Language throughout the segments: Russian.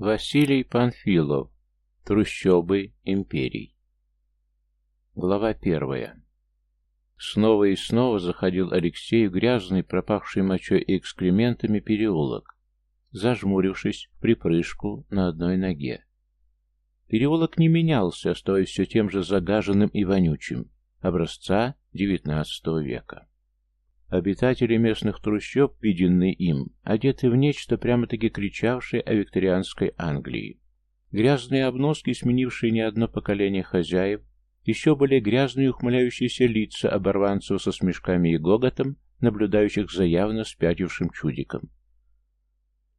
Василий Панфилов. Трущобы империй. Глава первая. Снова и снова заходил Алексей в грязный, пропахший мочой и экскрементами переулок, зажмурившись в припрыжку на одной ноге. Переулок не менялся, оставаясь все тем же загаженным и вонючим, образца XIX века. Обитатели местных трущоб, виденные им, одеты в нечто прямо-таки кричавшее о викторианской Англии. Грязные обноски, сменившие не одно поколение хозяев, еще более грязные ухмыляющиеся лица оборванцев со смешками и гоготом, наблюдающих за явно спятившим чудиком.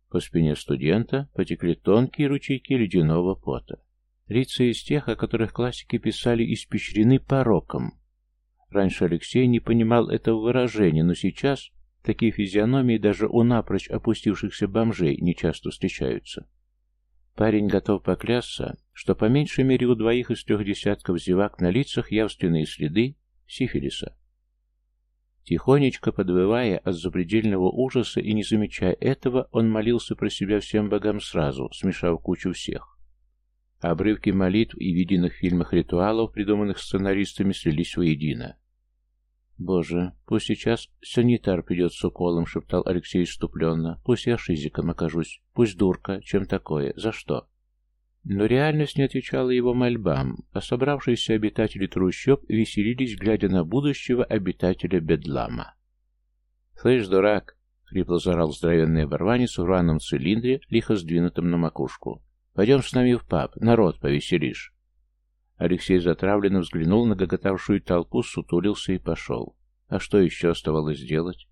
По спине студента потекли тонкие ручейки ледяного пота. Лица из тех, о которых классики писали, испещрены пороком, Раньше Алексей не понимал этого выражения, но сейчас такие физиономии даже у напрочь опустившихся бомжей не часто встречаются. Парень готов поклясться, что по меньшей мере у двоих из трех десятков зевак на лицах явственные следы сифилиса. Тихонечко подвывая от запредельного ужаса и не замечая этого, он молился про себя всем богам сразу, смешав кучу всех. Обрывки молитв и виденных в фильмах ритуалов, придуманных сценаристами, слились воедино. «Боже, пусть сейчас санитар придет с уколом», — шептал Алексей иступленно. «Пусть я шизиком окажусь. Пусть дурка. Чем такое? За что?» Но реальность не отвечала его мольбам, а собравшиеся обитатели трущоб веселились, глядя на будущего обитателя Бедлама. «Слышь, дурак!» — хрипло зарал здоровенный оборванец в рваном цилиндре, лихо сдвинутом на макушку. «Пойдем с нами в паб, народ повеселишь». Алексей затравленно взглянул на гоготавшую толпу, сутулился и пошел. А что еще оставалось делать?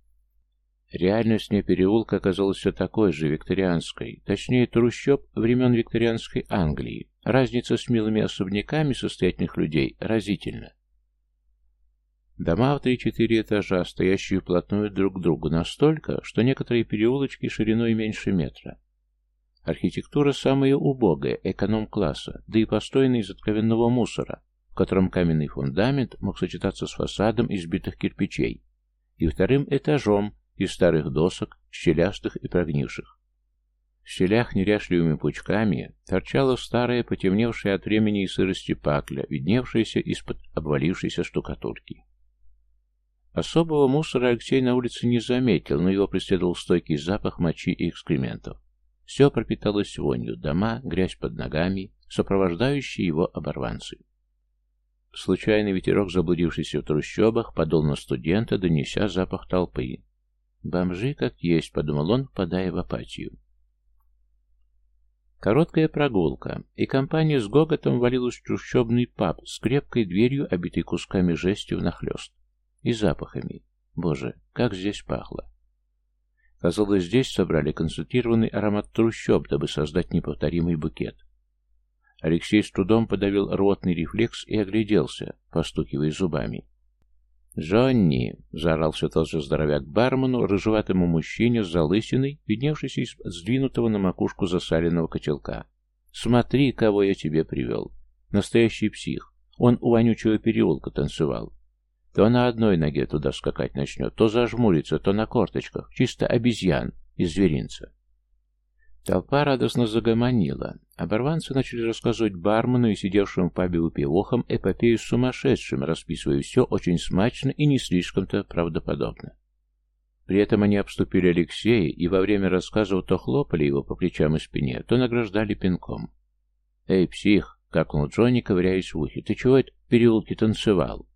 Реальность не переулка оказалась все такой же, викторианской, точнее трущоб времен викторианской Англии. Разница с милыми особняками состоятельных людей разительна. Дома в три-четыре этажа, стоящие вплотную друг к другу, настолько, что некоторые переулочки шириной меньше метра. Архитектура самая убогая, эконом-класса, да и построена из откровенного мусора, в котором каменный фундамент мог сочетаться с фасадом из битых кирпичей и вторым этажом из старых досок, щелястых и прогнивших. В щелях неряшливыми пучками торчала старая, потемневшая от времени и сырости пакля, видневшаяся из-под обвалившейся штукатурки. Особого мусора Алексей на улице не заметил, но его преследовал стойкий запах мочи и экскрементов. Все пропиталось вонью, дома, грязь под ногами, сопровождающие его оборванцы. Случайный ветерок, заблудившийся в трущобах, подул на студента, донеся запах толпы. «Бомжи как есть», — подумал он, впадая в апатию. Короткая прогулка, и компания с гоготом валилась в трущобный паб с крепкой дверью, обитой кусками жести внахлёст. И запахами. Боже, как здесь пахло. Казалось, здесь собрали концентрированный аромат трущоб, дабы создать неповторимый букет. Алексей с трудом подавил ротный рефлекс и огляделся, постукивая зубами. «Джонни!» — заорался тот же здоровяк бармену, рыжеватому мужчине с залысиной, видневшийся из сдвинутого на макушку засаленного котелка. «Смотри, кого я тебе привел! Настоящий псих! Он у вонючего переулка танцевал. То на одной ноге туда скакать начнет, то зажмурится, то на корточках, чисто обезьян из зверинца. Толпа радостно загомонила. Оборванцы начали рассказывать бармену и сидевшим в пабе упивохам эпопею с сумасшедшим, расписывая все очень смачно и не слишком-то правдоподобно. При этом они обступили Алексея и во время рассказов то хлопали его по плечам и спине, то награждали пинком. «Эй, псих!» — какнул Джонни, ковыряясь в ухе. «Ты чего это в переулке танцевал?»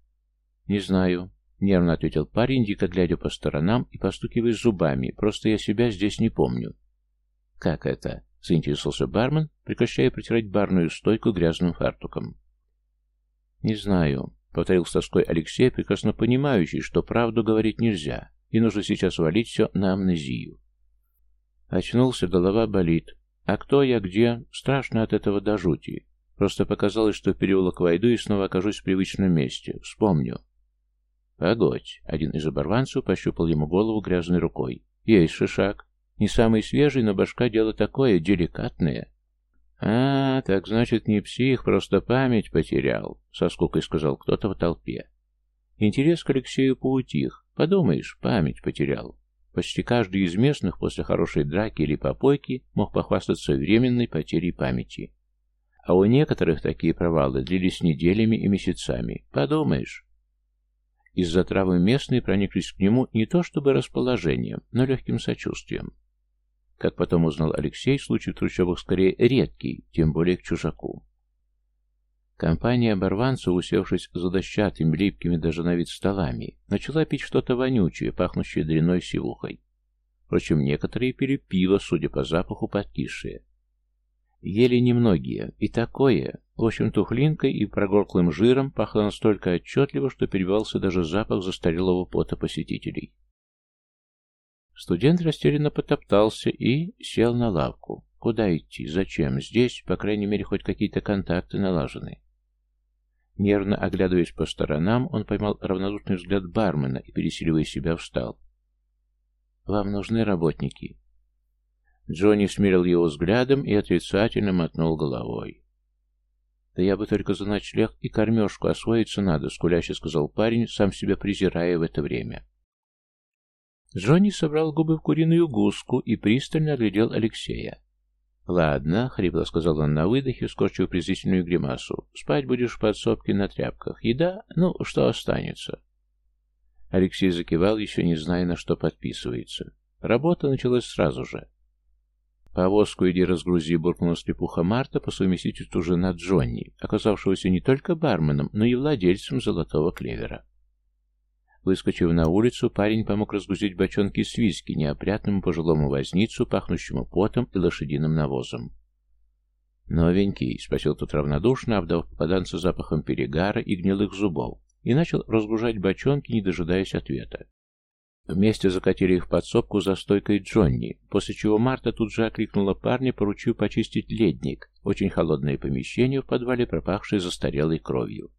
«Не знаю», — нервно ответил парень, дико глядя по сторонам и постукивая зубами. «Просто я себя здесь не помню». «Как это?» — заинтересовался бармен, прекращая протирать барную стойку грязным фартуком. «Не знаю», — повторил с тоской Алексей, прекрасно понимающий, что правду говорить нельзя, и нужно сейчас валить все на амнезию. Очнулся, голова болит. А кто я, где? Страшно от этого до жути. Просто показалось, что в переулок войду и снова окажусь в привычном месте. Вспомню. «Погодь!» — один из оборванцев пощупал ему голову грязной рукой. «Есть шишак. Не самый свежий, но башка дело такое, деликатное». «А, так значит, не псих, просто память потерял», — со скукой сказал кто-то в толпе. Интерес к Алексею поутих. Подумаешь, память потерял. Почти каждый из местных после хорошей драки или попойки мог похвастаться временной потерей памяти. А у некоторых такие провалы длились неделями и месяцами. Подумаешь. Из-за травы местные прониклись к нему не то чтобы расположением, но легким сочувствием. Как потом узнал Алексей, случай в трущобах скорее редкий, тем более к чужаку. Компания оборванцев, усевшись за дощатыми, липкими даже на вид столами, начала пить что-то вонючее, пахнущее дряной сивухой. Впрочем, некоторые пили пиво, судя по запаху, подкисшее. Ели немногие, и такое, в общем, тухлинкой и прогорклым жиром пахло настолько отчетливо, что перебивался даже запах застарелого пота посетителей. Студент растерянно потоптался и сел на лавку. Куда идти? Зачем? Здесь, по крайней мере, хоть какие-то контакты налажены. Нервно оглядываясь по сторонам, он поймал равнодушный взгляд бармена и, пересиливая себя, встал. «Вам нужны работники?» Джонни смерил его взглядом и отрицательно мотнул головой. «Да я бы только за ночлег и кормежку освоиться надо», — скуляще сказал парень, сам себя презирая в это время. Джонни собрал губы в куриную гуску и пристально оглядел Алексея. «Ладно», — хрипло сказал он на выдохе, скорчив презрительную гримасу. «Спать будешь в подсобке на тряпках. Еда? Ну, что останется?» Алексей закивал, еще не зная, на что подписывается. Работа началась сразу же. «Повозку иди разгрузи», — буркнула слепуха Марта по совместительству жена Джонни, оказавшегося не только барменом, но и владельцем золотого клевера. Выскочив на улицу, парень помог разгрузить бочонки с виски неопрятному пожилому возницу, пахнущему потом и лошадиным навозом. «Новенький», — спросил тот равнодушно, обдав попаданца запахом перегара и гнилых зубов, и начал разгружать бочонки, не дожидаясь ответа. Вместе закатили их в подсобку за стойкой Джонни, после чего Марта тут же окликнула парня, поручив почистить ледник, очень холодное помещение в подвале, пропахшее застарелой кровью.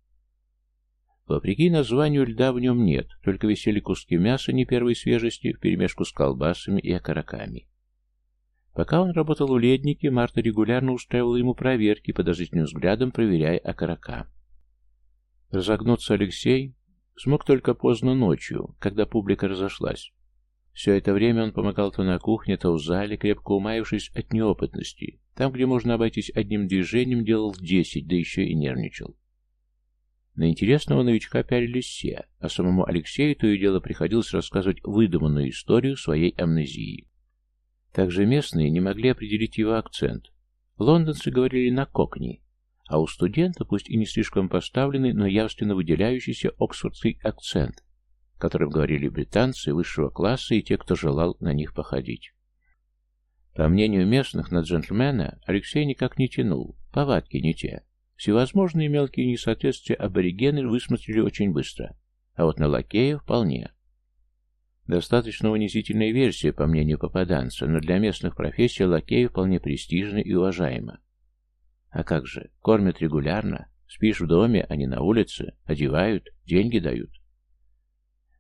Вопреки названию льда в нем нет, только висели куски мяса не первой свежести вперемешку с колбасами и окороками. Пока он работал в леднике, Марта регулярно устраивала ему проверки, подозрительным взглядом проверяя окорока. Разогнуться Алексей смог только поздно ночью, когда публика разошлась. Все это время он помогал то на кухне, то в зале, крепко умаившись от неопытности. Там, где можно обойтись одним движением, делал десять, да еще и нервничал. На интересного новичка пялились все, а самому Алексею то и дело приходилось рассказывать выдуманную историю своей амнезии. Также местные не могли определить его акцент. Лондонцы говорили на кокни, а у студента, пусть и не слишком поставленный, но явственно выделяющийся оксфордский акцент, которым говорили британцы высшего класса и те, кто желал на них походить. По мнению местных, на джентльмена Алексей никак не тянул, повадки не те. Всевозможные мелкие несоответствия аборигены высмотрели очень быстро, а вот на лакея вполне. Достаточно унизительная версия, по мнению попаданца, но для местных профессий лакея вполне престижна и уважаема. А как же, кормят регулярно, спишь в доме, а не на улице, одевают, деньги дают.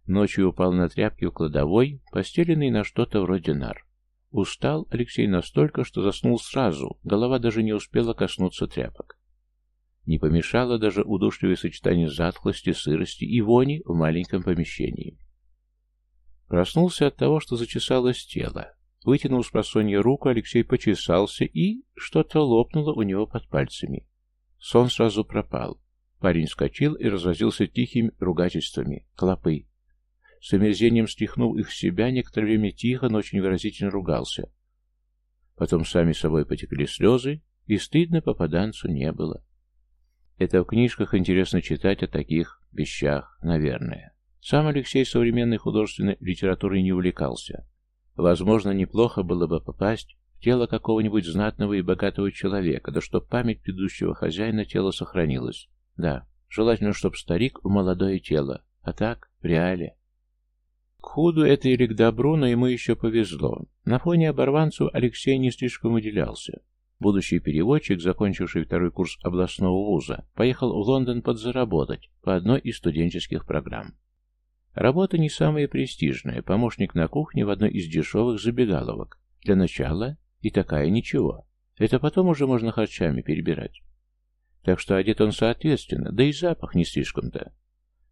Ночью упал на тряпки в кладовой, постеленный на что-то вроде нар. Устал Алексей настолько, что заснул сразу, голова даже не успела коснуться тряпок. Не помешало даже удушливое сочетание затхлости, сырости и вони в маленьком помещении. Проснулся от того, что зачесалось тело. Вытянул с просонья руку, Алексей почесался, и что-то лопнуло у него под пальцами. Сон сразу пропал. Парень вскочил и разразился тихими ругательствами. Клопы. С омерзением стряхнув их с себя, некоторое время тихо, но очень выразительно ругался. Потом сами собой потекли слезы, и стыдно попаданцу не было. Это в книжках интересно читать о таких вещах, наверное. Сам Алексей современной художественной литературой не увлекался. Возможно, неплохо было бы попасть в тело какого-нибудь знатного и богатого человека, да чтоб память предыдущего хозяина тела сохранилась. Да, желательно, чтоб старик в молодое тело, а так, в реале. К худу это или к добру, но ему еще повезло. На фоне оборванцу Алексей не слишком выделялся. Будущий переводчик, закончивший второй курс областного вуза, поехал в Лондон подзаработать по одной из студенческих программ. Работа не самая престижная, помощник на кухне в одной из дешевых забегаловок. Для начала и такая ничего. Это потом уже можно харчами перебирать. Так что одет он соответственно, да и запах не слишком-то.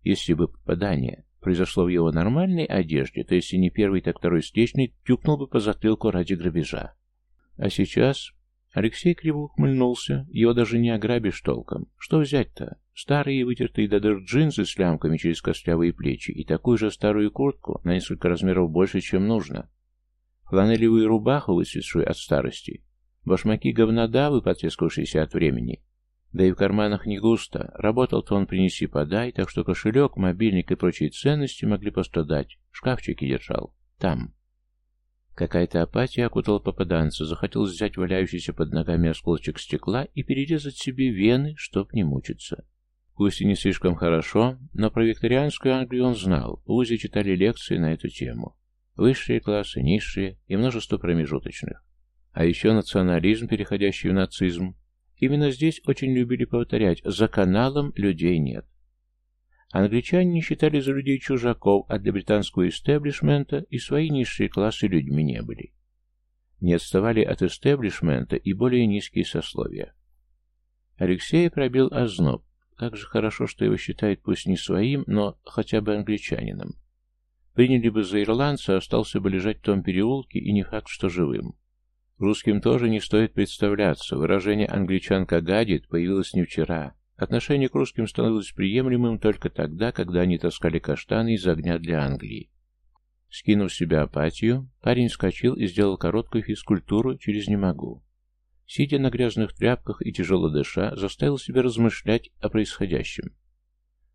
Если бы попадание произошло в его нормальной одежде, то если не первый, так второй встречный, тюкнул бы по затылку ради грабежа. А сейчас Алексей криво ухмыльнулся, его даже не ограбишь толком. Что взять-то? Старые вытертые до дыр джинсы с лямками через костлявые плечи и такую же старую куртку на несколько размеров больше, чем нужно. Фланелевую рубаху, выцветшую от старости. Башмаки говнодавы, потрескавшиеся от времени. Да и в карманах не густо. Работал-то он принеси-подай, так что кошелек, мобильник и прочие ценности могли пострадать. Шкафчики держал. Там. Какая-то апатия окутала попаданца, захотелось взять валяющийся под ногами осколочек стекла и перерезать себе вены, чтоб не мучиться. Пусть и не слишком хорошо, но про викторианскую Англию он знал, в УЗИ читали лекции на эту тему. Высшие классы, низшие и множество промежуточных. А еще национализм, переходящий в нацизм. Именно здесь очень любили повторять «за каналом людей нет». Англичане не считали за людей чужаков, а для британского истеблишмента и свои низшие классы людьми не были. Не отставали от истеблишмента и более низкие сословия. Алексей пробил озноб. Как же хорошо, что его считают пусть не своим, но хотя бы англичанином. Приняли бы за ирландца, остался бы лежать в том переулке, и не факт, что живым. Русским тоже не стоит представляться. Выражение «англичанка гадит» появилось не вчера, Отношение к русским становилось приемлемым только тогда, когда они таскали каштаны из огня для Англии. Скинув себя апатию, парень вскочил и сделал короткую физкультуру через «не могу». Сидя на грязных тряпках и тяжело дыша, заставил себя размышлять о происходящем.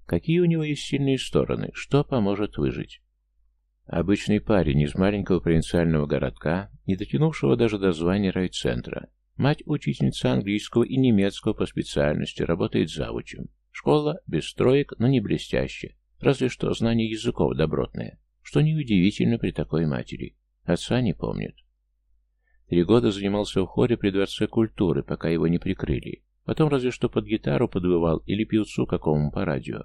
Какие у него есть сильные стороны, что поможет выжить? Обычный парень из маленького провинциального городка, не дотянувшего даже до звания райцентра, Мать учительница английского и немецкого по специальности, работает завучем. Школа без строек, но не блестяще. Разве что знание языков добротное, что неудивительно при такой матери. Отца не помнит. Три года занимался в хоре при Дворце культуры, пока его не прикрыли. Потом разве что под гитару подвывал или певцу какому по радио.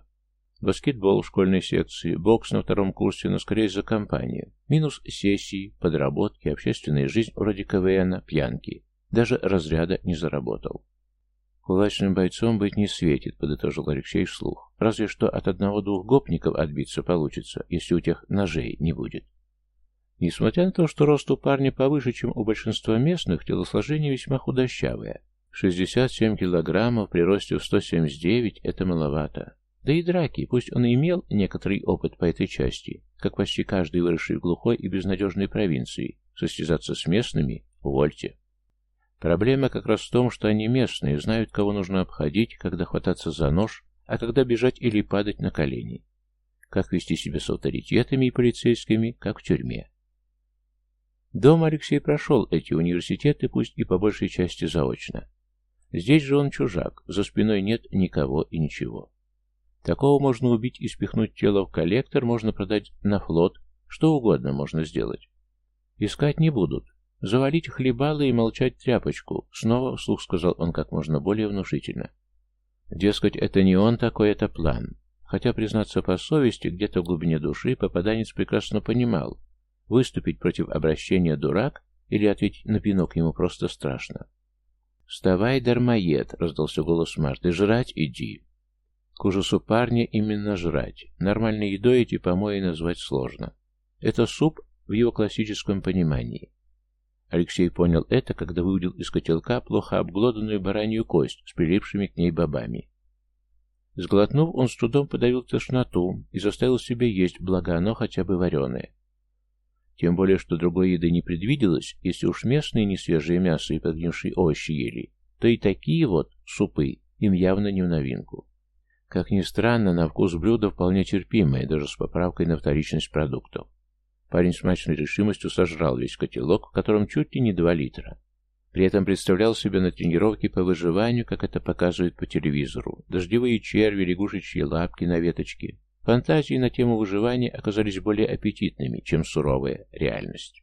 Баскетбол в школьной секции, бокс на втором курсе, но скорее за компанию. Минус сессии, подработки, общественная жизнь вроде КВН, пьянки. Даже разряда не заработал. «Кулачным бойцом быть не светит», — подытожил Алексей вслух. «Разве что от одного-двух гопников отбиться получится, если у тех ножей не будет». Несмотря на то, что рост у парня повыше, чем у большинства местных, телосложение весьма худощавое. 67 килограммов при росте в 179 – это маловато. Да и драки, пусть он и имел некоторый опыт по этой части, как почти каждый выросший в глухой и безнадежной провинции, состязаться с местными – вольте. Проблема как раз в том, что они местные, знают, кого нужно обходить, когда хвататься за нож, а когда бежать или падать на колени. Как вести себя с авторитетами и полицейскими, как в тюрьме. Дома Алексей прошел эти университеты, пусть и по большей части заочно. Здесь же он чужак, за спиной нет никого и ничего. Такого можно убить и спихнуть тело в коллектор, можно продать на флот, что угодно можно сделать. Искать не будут, «Завалить хлебало и молчать тряпочку», — снова вслух сказал он как можно более внушительно. Дескать, это не он такой, это план. Хотя, признаться по совести, где-то в глубине души попаданец прекрасно понимал, выступить против обращения дурак или ответить на пинок ему просто страшно. «Вставай, дармоед!» — раздался голос Марты. «Жрать иди!» К ужасу парня именно жрать. Нормальной едой эти помои назвать сложно. Это суп в его классическом понимании. Алексей понял это, когда выудил из котелка плохо обглоданную баранью кость с прилипшими к ней бобами. Сглотнув, он с трудом подавил тошноту и заставил себя есть, благо оно хотя бы вареное. Тем более, что другой еды не предвиделось, если уж местные несвежие мясо и подгнившие овощи ели, то и такие вот супы им явно не в новинку. Как ни странно, на вкус блюда вполне терпимое, даже с поправкой на вторичность продуктов. Парень с мрачной решимостью сожрал весь котелок, в котором чуть ли не два литра. При этом представлял себе на тренировке по выживанию, как это показывают по телевизору. Дождевые черви, лягушечьи лапки на веточке. Фантазии на тему выживания оказались более аппетитными, чем суровая реальность.